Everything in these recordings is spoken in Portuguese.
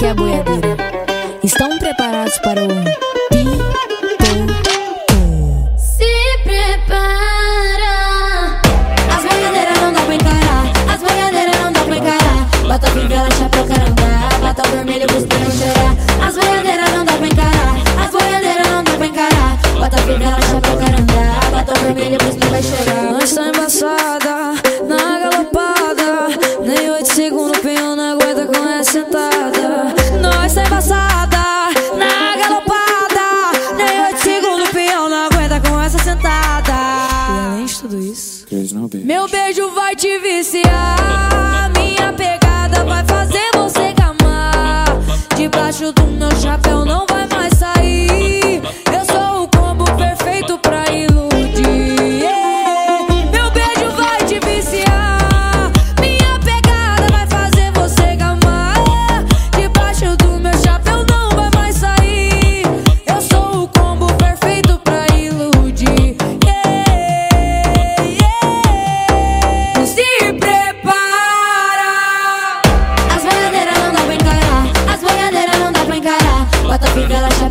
aqui é a boiadeira. Estão preparados para o pipoco? Se prepara. As boiadeiras não dá pra encarar. As boiadeiras não dá pra encarar. Bota a fivela, chapéu, carandá. Bota o vermelho, cuspindo, chorar. As boiadeiras não dá pra encarar. As boiadeiras não dá pra encarar. Bota a fivela, chapéu, carandá. Bota o vermelho, cuspindo, vai chorar. Nós tá embaçada, na galopada. Nem oito segundos, o pinhão não aguenta com essa sentada. Isso, meu beijo vai te viciar. Minha pegada vai fazer você gamar. Debaixo do meu chapéu não vai mais sair.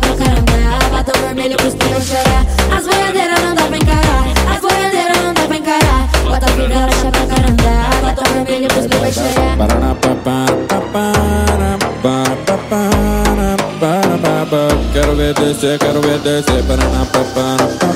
A fivela, chapéu, carandá. Bota o vermelho, cuspindo, chorar. As boiadeiras não dá pra encarar. As boiadeiras não dá pra encarar. Bota a fivela, chapéu, carandá. Bota o vermelho, cuspindo, vai chorar. Quero ver descer, quero ver descer. Paraná, papara, papara,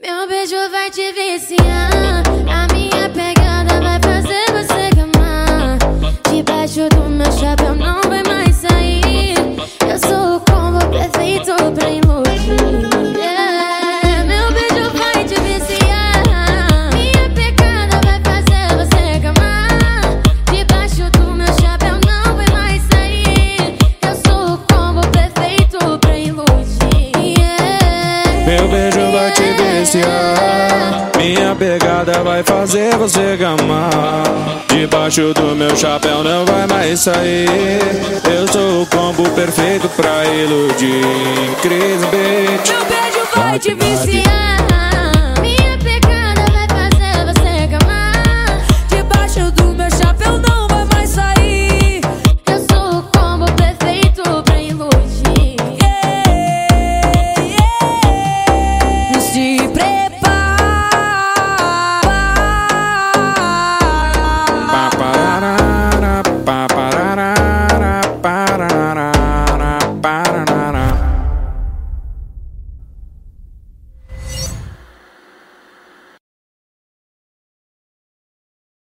meu beijo vai te viciar. Vai te viciar. Minha pegada vai fazer você gamar. Debaixo do meu chapéu não vai mais sair. Eu sou o combo perfeito pra iludir. Cris Beat. Meu beijo vai te viciar.